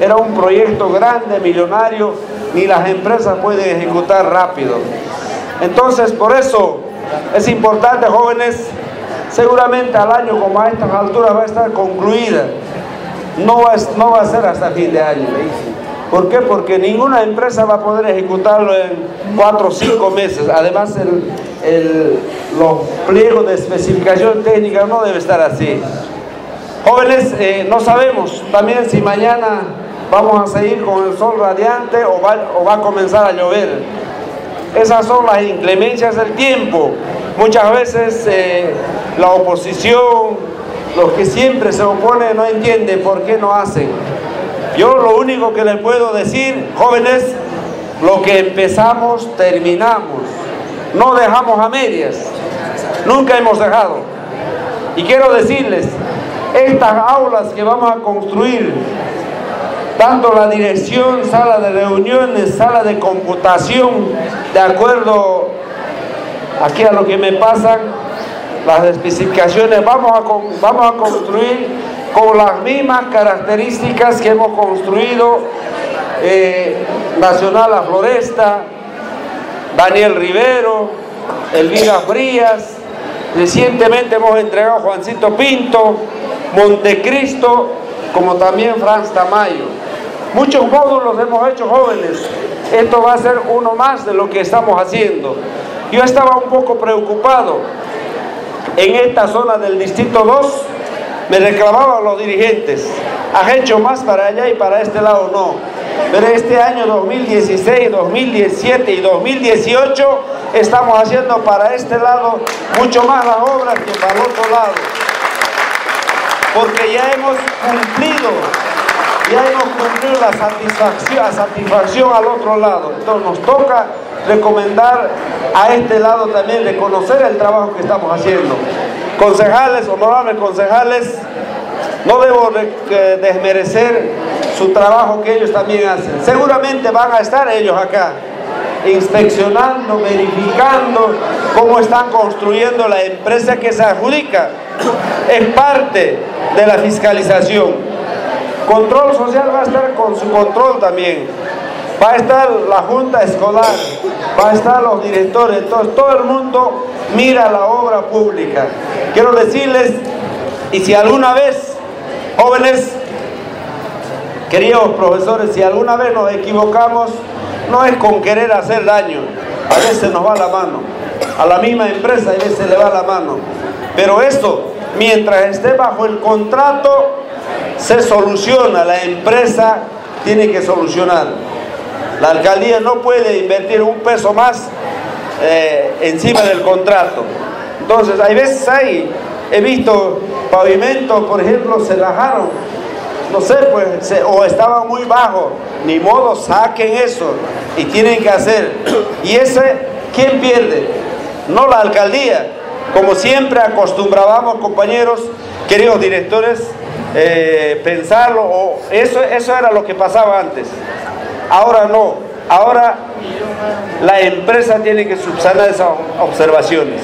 era un proyecto grande, millonario, ni las empresas pueden ejecutar rápido. Entonces, por eso es importante, jóvenes, seguramente al año como a estas alturas va a estar concluida. No va, no va a ser hasta fin de año. ¿Por qué? Porque ninguna empresa va a poder ejecutarlo en cuatro o cinco meses. Además, el, los pliegos de especificación técnica no debe estar así. Jóvenes, eh, no sabemos también si mañana vamos a seguir con el sol radiante o va, a comenzar a llover. Esas son las inclemencias del tiempo. Muchas veces eh, la oposición, los que siempre se oponen, no entienden por qué no hacen. Yo lo único que les puedo decir, jóvenes, lo que empezamos, terminamos. No dejamos a medias. Nunca hemos dejado. Y quiero decirles, estas aulas que vamos a construir, tanto la dirección, sala de reuniones, sala de computación, de acuerdo aquí a lo que me pasan, las especificaciones, vamos a, vamos a construir con las mismas características que hemos construido eh, Nacional La Floresta, Daniel Rivero, Elvira Frías, recientemente hemos entregado Juancito Pinto, Montecristo, como también Franz Tamayo. Muchos módulos hemos hecho jóvenes, esto va a ser uno más de lo que estamos haciendo. Yo estaba un poco preocupado en esta zona del Distrito 2, me reclamaban los dirigentes, ¿has hecho más para allá y para este lado no? Pero este año 2016, 2017 y 2018 estamos haciendo para este lado mucho más las obras que para el otro lado. Porque ya hemos cumplido, ya hemos cumplido la satisfacción, la satisfacción al otro lado. Entonces nos toca recomendar a este lado también reconocer el trabajo que estamos haciendo. Concejales, honorables concejales, no debo desmerecer su trabajo que ellos también hacen. Seguramente van a estar ellos acá inspeccionando, verificando cómo están construyendo la empresa que se adjudica. Es parte de la fiscalización. Control social va a estar con su control también. Va a estar la junta escolar, va a estar los directores, entonces todo el mundo mira la obra pública. Quiero decirles, y si alguna vez, jóvenes, queridos profesores, si alguna vez nos equivocamos, no es con querer hacer daño, a veces nos va la mano, a la misma empresa a veces le va la mano, pero esto, mientras esté bajo el contrato, se soluciona, la empresa tiene que solucionar. La alcaldía no puede invertir un peso más eh, encima del contrato. Entonces, hay veces hay, he visto pavimentos, por ejemplo, se bajaron, no sé, pues, o estaban muy bajos, ni modo, saquen eso y tienen que hacer. Y ese, ¿quién pierde? No la alcaldía. Como siempre acostumbrábamos, compañeros, queridos directores, eh, pensarlo, o eso, eso era lo que pasaba antes. Ahora no, ahora la empresa tiene que subsanar esas observaciones.